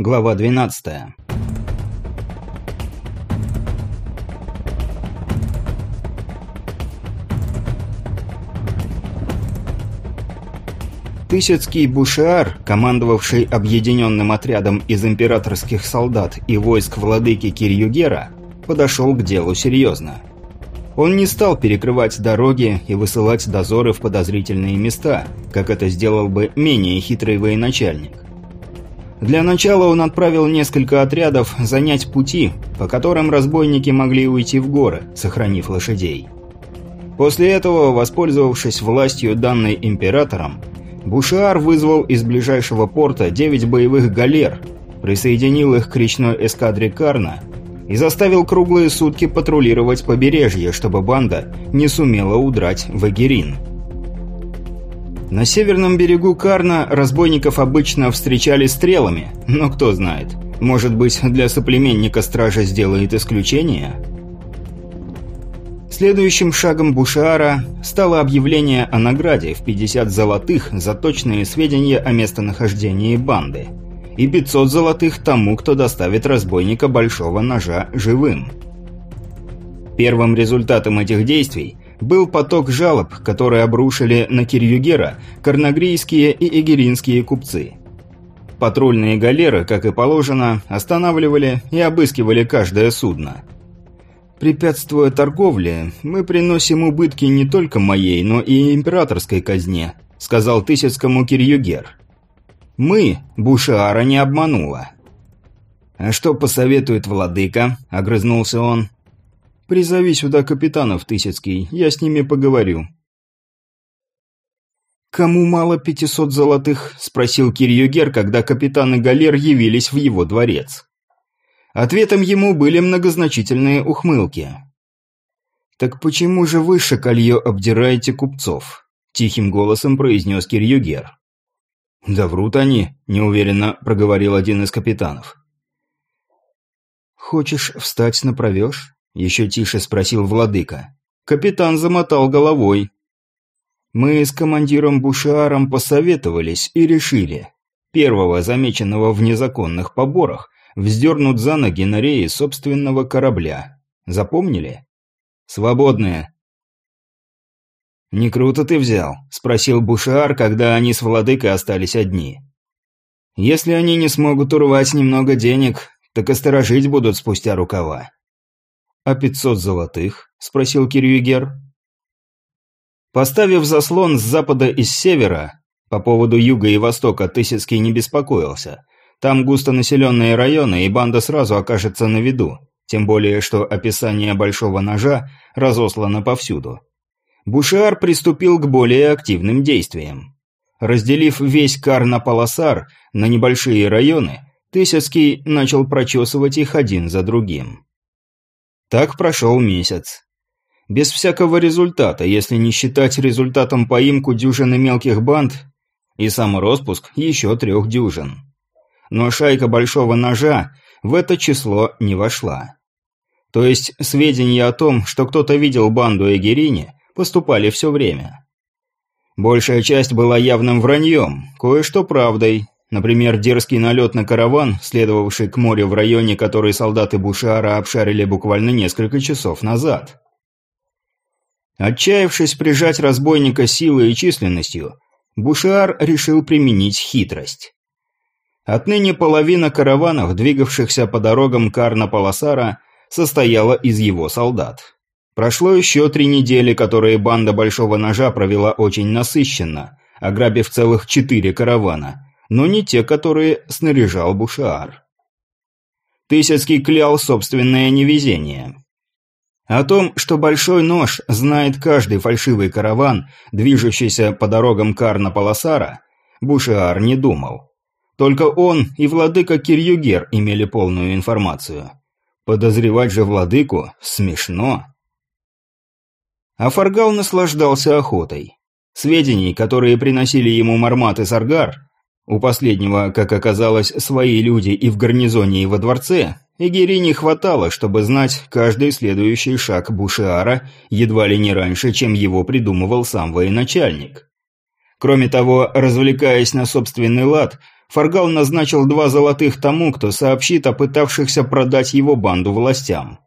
Глава 12. Тысяцкий бушиар, командовавший объединенным отрядом из императорских солдат и войск владыки Кирюгера, подошел к делу серьезно. Он не стал перекрывать дороги и высылать дозоры в подозрительные места, как это сделал бы менее хитрый военачальник. Для начала он отправил несколько отрядов занять пути, по которым разбойники могли уйти в горы, сохранив лошадей. После этого, воспользовавшись властью данной императором, Бушиар вызвал из ближайшего порта 9 боевых галер, присоединил их к речной эскадре Карна и заставил круглые сутки патрулировать побережье, чтобы банда не сумела удрать в Эгерин. На северном берегу Карна разбойников обычно встречали стрелами, но кто знает, может быть, для соплеменника стража сделает исключение? Следующим шагом Бушара стало объявление о награде в 50 золотых за точные сведения о местонахождении банды и 500 золотых тому, кто доставит разбойника Большого Ножа живым. Первым результатом этих действий – был поток жалоб, которые обрушили на Кирюгера карнагрийские и эгеринские купцы. Патрульные галеры, как и положено, останавливали и обыскивали каждое судно. Препятствуя торговле, мы приносим убытки не только моей, но и императорской казне, сказал Тысяцкому Кирюгер. Мы Бушиара не обманула. «А что посоветует владыка?» – огрызнулся он. Призови сюда капитанов Тысяцкий, я с ними поговорю». «Кому мало пятисот золотых?» – спросил Кирюгер, когда капитаны галер явились в его дворец. Ответом ему были многозначительные ухмылки. «Так почему же вы, шакалье, обдираете купцов?» – тихим голосом произнес Кирюгер. «Да врут они», – неуверенно проговорил один из капитанов. «Хочешь встать на провеж?» Еще тише спросил владыка. Капитан замотал головой. Мы с командиром Бушиаром посоветовались и решили. Первого, замеченного в незаконных поборах, вздернут за ноги на реи собственного корабля. Запомнили? Свободные. «Не круто ты взял?» – спросил Бушиар, когда они с владыкой остались одни. «Если они не смогут урвать немного денег, так и сторожить будут спустя рукава. «А пятьсот золотых?» – спросил Кирюгер. Поставив заслон с запада и с севера, по поводу юга и востока Тысяцкий не беспокоился. Там густонаселенные районы, и банда сразу окажется на виду, тем более что описание Большого Ножа разослано повсюду. Бушиар приступил к более активным действиям. Разделив весь Кар на полосар, на небольшие районы, Тысяцкий начал прочесывать их один за другим. Так прошел месяц. Без всякого результата, если не считать результатом поимку дюжины мелких банд и сам распуск еще трех дюжин. Но шайка Большого Ножа в это число не вошла. То есть сведения о том, что кто-то видел банду Эгерини, поступали все время. Большая часть была явным враньем, кое-что правдой, Например, дерзкий налет на караван, следовавший к морю в районе, который солдаты Бушара обшарили буквально несколько часов назад. Отчаявшись прижать разбойника силой и численностью, Бушар решил применить хитрость. Отныне половина караванов, двигавшихся по дорогам Карна-Паласара, состояла из его солдат. Прошло еще три недели, которые банда Большого Ножа провела очень насыщенно, ограбив целых четыре каравана – но не те, которые снаряжал Бушаар. Тысяцкий клял собственное невезение. О том, что Большой Нож знает каждый фальшивый караван, движущийся по дорогам Карна-Паласара, Бушиар не думал. Только он и владыка Кирюгер имели полную информацию. Подозревать же владыку смешно. А Фаргал наслаждался охотой. Сведений, которые приносили ему Мармат и Саргар, у последнего, как оказалось, свои люди и в гарнизоне, и во дворце, Эгери не хватало, чтобы знать каждый следующий шаг Бушиара едва ли не раньше, чем его придумывал сам военачальник. Кроме того, развлекаясь на собственный лад, Фаргал назначил два золотых тому, кто сообщит о пытавшихся продать его банду властям.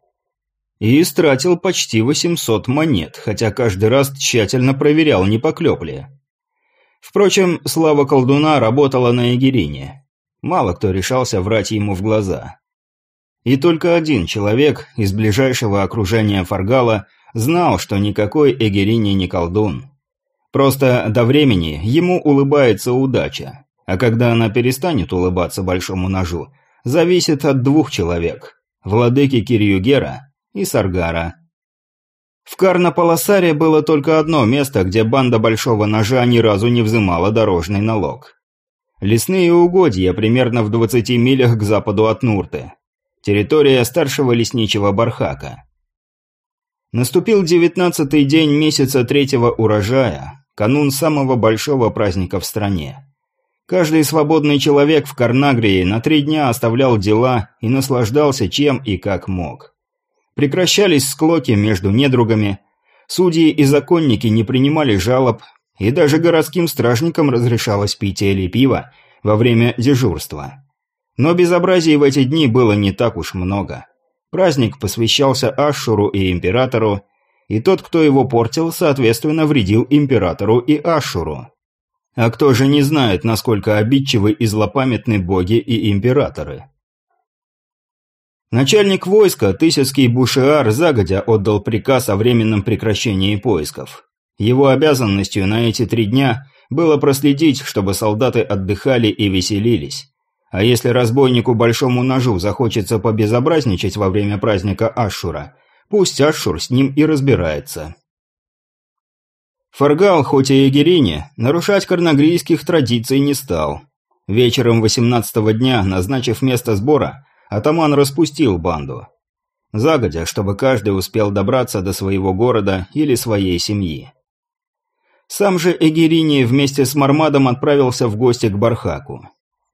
И истратил почти 800 монет, хотя каждый раз тщательно проверял, не поклеп ли. Впрочем, слава колдуна работала на Егерине. Мало кто решался врать ему в глаза. И только один человек из ближайшего окружения Фаргала знал, что никакой Эгерине не колдун. Просто до времени ему улыбается удача, а когда она перестанет улыбаться большому ножу, зависит от двух человек – владыки Кирюгера и Саргара. В Карнаполосаре было только одно место, где банда Большого Ножа ни разу не взымала дорожный налог. Лесные угодья примерно в 20 милях к западу от Нурты. Территория старшего лесничего Бархака. Наступил девятнадцатый день месяца третьего урожая, канун самого большого праздника в стране. Каждый свободный человек в Карнагрии на три дня оставлял дела и наслаждался чем и как мог. Прекращались склоки между недругами, судьи и законники не принимали жалоб, и даже городским стражникам разрешалось пить или пиво во время дежурства. Но безобразий в эти дни было не так уж много. Праздник посвящался Ашуру и Императору, и тот, кто его портил, соответственно, вредил Императору и Ашуру. А кто же не знает, насколько обидчивы и злопамятны боги и императоры? Начальник войска, Тысяцкий Бушиар, загодя отдал приказ о временном прекращении поисков. Его обязанностью на эти три дня было проследить, чтобы солдаты отдыхали и веселились. А если разбойнику Большому Ножу захочется побезобразничать во время праздника Ашура, пусть Ашур с ним и разбирается. Фаргал, хоть и егерине, нарушать карнагрийских традиций не стал. Вечером 18-го дня, назначив место сбора, атаман распустил банду. Загодя, чтобы каждый успел добраться до своего города или своей семьи. Сам же Эгерини вместе с Мармадом отправился в гости к Бархаку.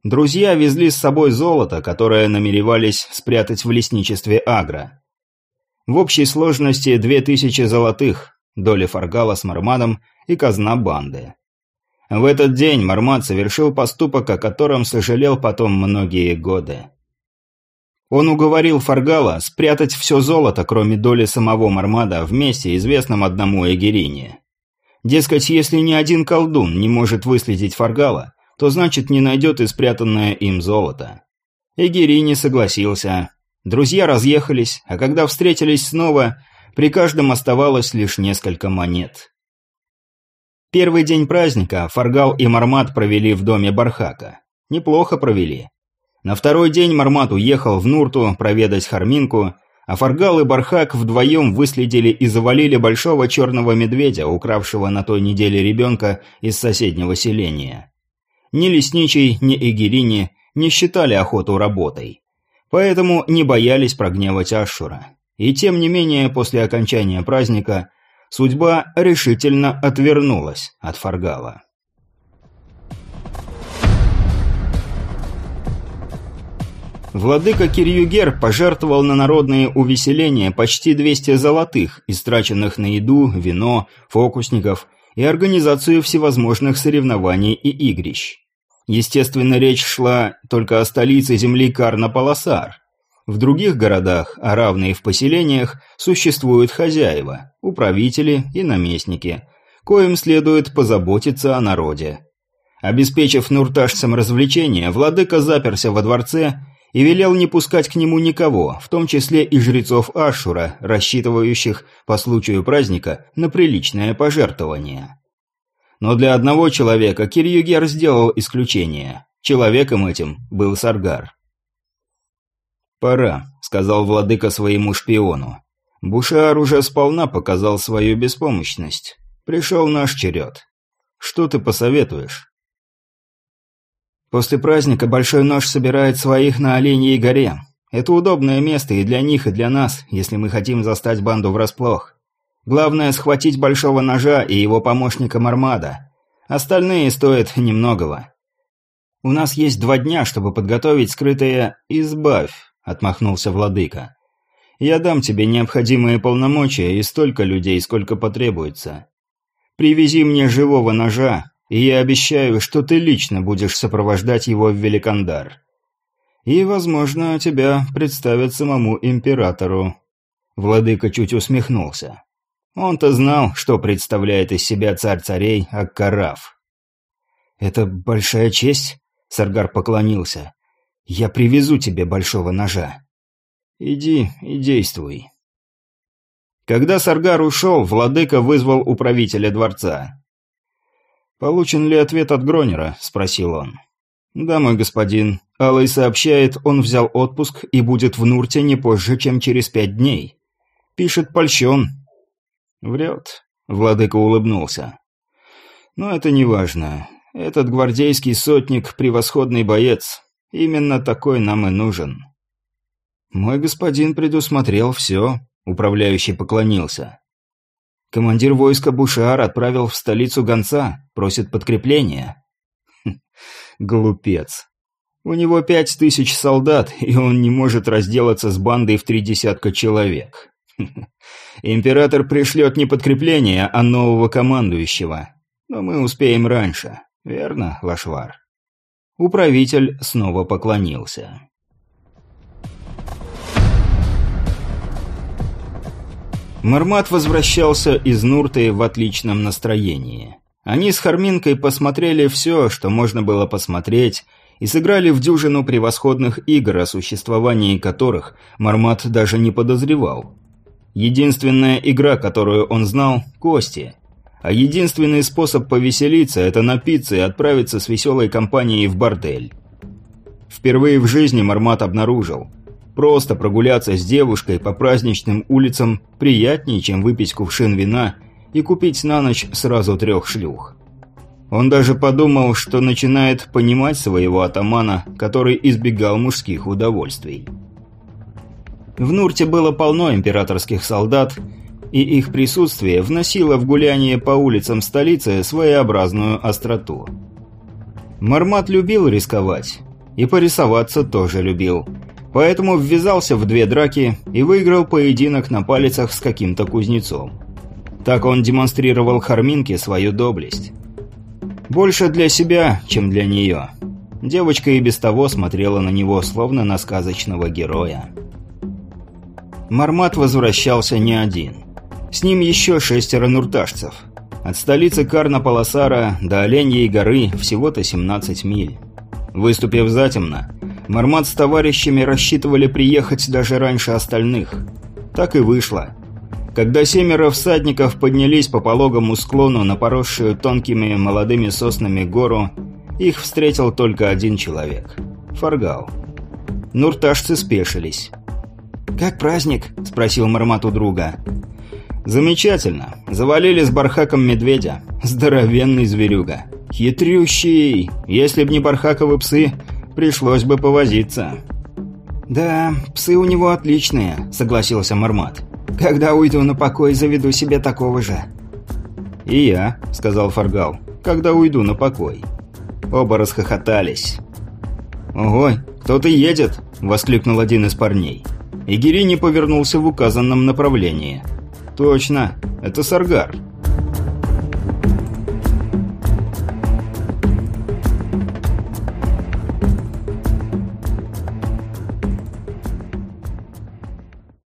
Друзья везли с собой золото, которое намеревались спрятать в лесничестве Агра. В общей сложности две тысячи золотых, доля Фаргала с Мармадом и казна банды. В этот день Мармад совершил поступок, о котором сожалел потом многие годы. Он уговорил Фаргала спрятать все золото, кроме доли самого Мармада, в месте, известном одному Эгерине. Дескать, если ни один колдун не может выследить Фаргала, то значит не найдет и спрятанное им золото. Эгири не согласился. Друзья разъехались, а когда встретились снова, при каждом оставалось лишь несколько монет. Первый день праздника Фаргал и Мармат провели в доме Бархака. Неплохо провели. На второй день Мармат уехал в Нурту проведать Харминку, а Фаргал и Бархак вдвоем выследили и завалили большого черного медведя, укравшего на той неделе ребенка из соседнего селения. Ни Лесничий, ни Эгерини не считали охоту работой. Поэтому не боялись прогневать Ашура. И тем не менее, после окончания праздника, судьба решительно отвернулась от Фаргала. Владыка Кирюгер пожертвовал на народные увеселения почти 200 золотых, истраченных на еду, вино, фокусников и организацию всевозможных соревнований и игрищ. Естественно, речь шла только о столице земли Карна-Паласар. В других городах, а равные в поселениях, существуют хозяева, управители и наместники, коим следует позаботиться о народе. Обеспечив нурташцам развлечения, владыка заперся во дворце и велел не пускать к нему никого, в том числе и жрецов Ашура, рассчитывающих по случаю праздника на приличное пожертвование. Но для одного человека Кирюгер сделал исключение. Человеком этим был Саргар. «Пора», — сказал владыка своему шпиону. «Бушар уже сполна показал свою беспомощность. Пришел наш черед. Что ты посоветуешь?» «После праздника Большой Нож собирает своих на Оленьей горе. Это удобное место и для них, и для нас, если мы хотим застать банду врасплох. Главное схватить Большого Ножа и его помощника Мармада. Остальные стоят немногого. У нас есть два дня, чтобы подготовить скрытое «избавь», — отмахнулся владыка. Я дам тебе необходимые полномочия и столько людей, сколько потребуется. Привези мне живого ножа, И я обещаю, что ты лично будешь сопровождать его в Великандар. И, возможно, тебя представят самому императору». Владыка чуть усмехнулся. Он-то знал, что представляет из себя царь царей Аккараф. «Это большая честь?» — Саргар поклонился. «Я привезу тебе большого ножа». «Иди и действуй». Когда Саргар ушел, владыка вызвал управителя дворца. «Получен ли ответ от Гронера?» – спросил он. «Да, мой господин. Алый сообщает, он взял отпуск и будет в Нурте не позже, чем через пять дней. Пишет польщен». «Врет», – владыка улыбнулся. «Но это не важно. Этот гвардейский сотник – превосходный боец. Именно такой нам и нужен». «Мой господин предусмотрел все», Управляющий поклонился. Командир войска Бушар отправил в столицу гонца, просит подкрепления. Хм, глупец. У него пять тысяч солдат, и он не может разделаться с бандой в три десятка человек. Император пришлет не подкрепление, а нового командующего. Но мы успеем раньше, верно, Лашвар? Управитель снова поклонился. Мармат возвращался из Нурты в отличном настроении. Они с Харминкой посмотрели все, что можно было посмотреть, и сыграли в дюжину превосходных игр, о существовании которых Мармат даже не подозревал. Единственная игра, которую он знал – кости. А единственный способ повеселиться – это напиться и отправиться с веселой компанией в бордель. Впервые в жизни Мармат обнаружил – Просто прогуляться с девушкой по праздничным улицам приятнее, чем выпить кувшин вина и купить на ночь сразу трех шлюх. Он даже подумал, что начинает понимать своего атамана, который избегал мужских удовольствий. В Нурте было полно императорских солдат, и их присутствие вносило в гуляние по улицам столицы своеобразную остроту. Мармат любил рисковать, и порисоваться тоже любил – Поэтому ввязался в две драки и выиграл поединок на палицах с каким-то кузнецом. Так он демонстрировал Харминке свою доблесть. Больше для себя, чем для нее. Девочка и без того смотрела на него, словно на сказочного героя. Мармат возвращался не один. С ним еще шестеро нурташцев. От столицы Карна-Паласара до Оленьей горы всего-то 17 миль. Выступив затемно, Мармат с товарищами рассчитывали приехать даже раньше остальных. Так и вышло. Когда семеро всадников поднялись по пологому склону на поросшую тонкими молодыми соснами гору, их встретил только один человек – Фаргал. Нурташцы спешились. «Как праздник?» – спросил Мармат у друга. «Замечательно. Завалили с бархаком медведя. Здоровенный зверюга. Хитрющий. Если б не бархаковы псы, пришлось бы повозиться». «Да, псы у него отличные», — согласился Мармат. «Когда уйду на покой, заведу себе такого же». «И я», — сказал Фаргал, — «когда уйду на покой». Оба расхохотались. «Ого, кто-то едет!» — воскликнул один из парней. И Гирини повернулся в указанном направлении. «Точно, это Саргар».